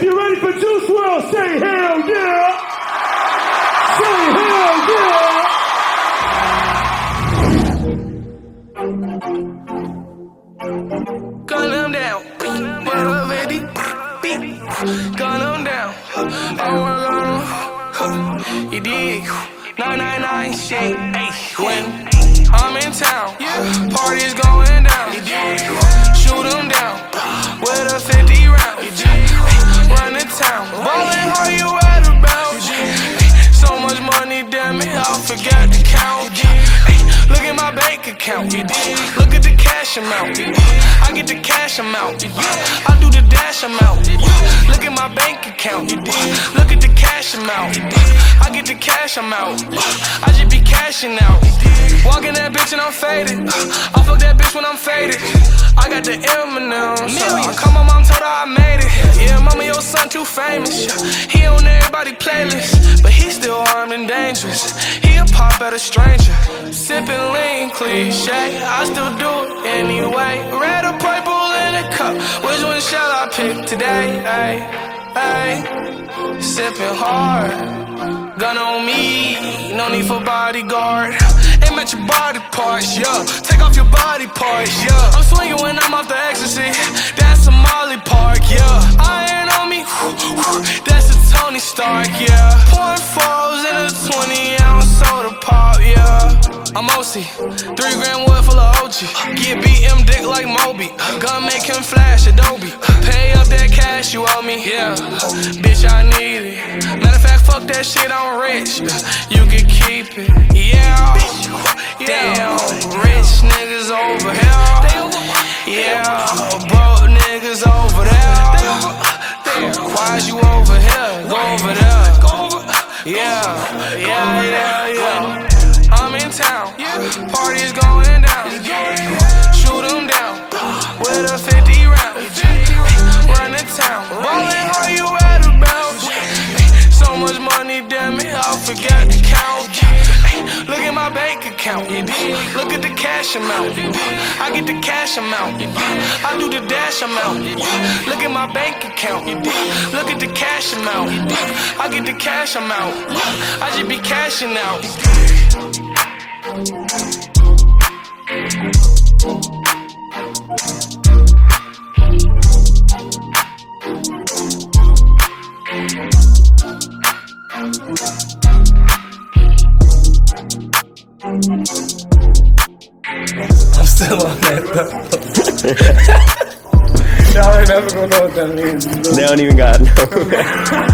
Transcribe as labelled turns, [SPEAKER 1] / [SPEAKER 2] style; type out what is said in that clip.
[SPEAKER 1] If you're ready for Juice WRLD, say hell yeah! Say hell yeah!
[SPEAKER 2] Gun them down. Up, Eddie? Gun them down. Wanna gun them. You dig? 999 shit. When I'm in town, parties going down. Shoot them down with a 50 forgot to count. Look at my bank account. Look at the cash amount. I get the cash amount. I do the dash amount. Look at my bank account. Look at the cash amount. I get the cash amount. I just be cashing out. Walking that bitch and I'm faded. I fuck that bitch when I'm faded. I got the M&M's. Uh, Call my mom, told her I made it. Yeah, mama, your son too famous. He on everybody playlist, but he still armed and dangerous. He a pop at a stranger. Sipping lean cliche, I still do it anyway. Red or purple in a cup, which one shall I pick today? Ay, ay, sipping hard. Gun on me, no need for bodyguard. Aim at your body parts, yeah. Take off your body parts, yeah. I'm swinging when I'm off the ecstasy. I'm OC, three grand wood full of OG. Get BM dick like Moby. Gun make him flash Adobe. Pay up that cash you owe me, yeah. Bitch, I need it. Matter of fact, fuck that shit, I'm rich. You can keep it, yeah. Damn, rich niggas over here. Yeah, broke niggas over there. Why is you over here? Go over there. Yeah, yeah, yeah, yeah. Town. Parties going down. Shoot 'em down with a 50 round. Run the town. Ballin', how you at about? So much money, damn it, I forgot to count. Look at my bank account. Look at the cash amount. I get the cash amount. I do the dash amount. Look at my bank account. Look at the cash amount. I get the cash amount. I just be cashing out.
[SPEAKER 3] I'm still on that though. Y'all ain't never gonna know what that means.
[SPEAKER 4] They don't even got no.